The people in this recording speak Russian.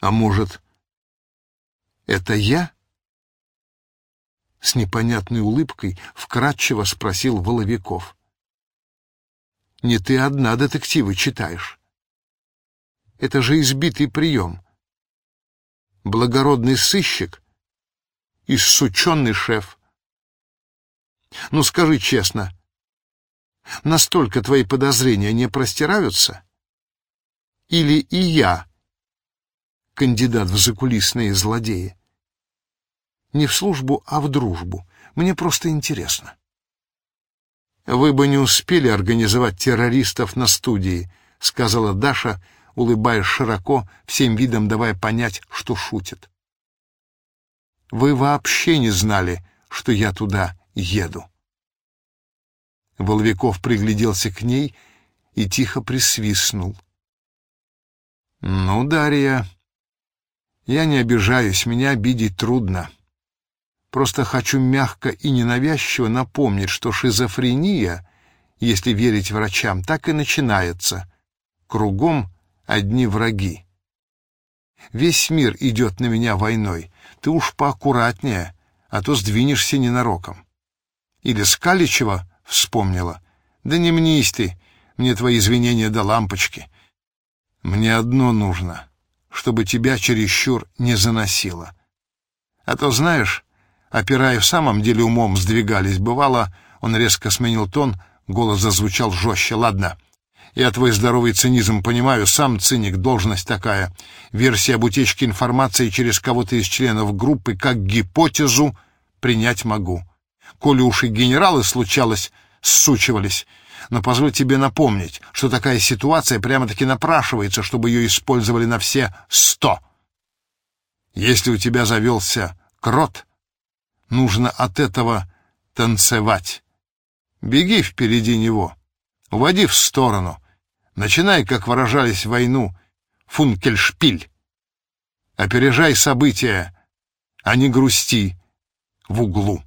А может, это я? С непонятной улыбкой вкратчиво спросил Воловиков. Не ты одна детективы читаешь. Это же избитый прием. Благородный сыщик и сученный шеф. Ну, скажи честно, настолько твои подозрения не простираются? Или и я кандидат в закулисные злодеи? Не в службу, а в дружбу. Мне просто интересно. Вы бы не успели организовать террористов на студии, сказала Даша, улыбаясь широко, всем видом давая понять, что шутит. Вы вообще не знали, что я туда еду. Воловиков пригляделся к ней и тихо присвистнул. «Ну, Дарья, я не обижаюсь, меня обидеть трудно. Просто хочу мягко и ненавязчиво напомнить, что шизофрения, если верить врачам, так и начинается. Кругом одни враги. Весь мир идет на меня войной. Ты уж поаккуратнее, а то сдвинешься ненароком. Или Скаличева вспомнила. Да не мнись ты, мне твои извинения до лампочки. Мне одно нужно, чтобы тебя чересчур не заносило. А то, знаешь, опирая в самом деле умом сдвигались, бывало, он резко сменил тон, голос зазвучал жестче. Ладно, я твой здоровый цинизм понимаю, сам циник, должность такая. Версия об утечке информации через кого-то из членов группы как гипотезу принять могу. Коли уж и генералы случалось, ссучивались. Но позволь тебе напомнить, что такая ситуация прямо-таки напрашивается, чтобы ее использовали на все сто. Если у тебя завелся крот, нужно от этого танцевать. Беги впереди него, уводи в сторону, начинай, как выражались в войну, функельшпиль. Опережай события, а не грусти в углу.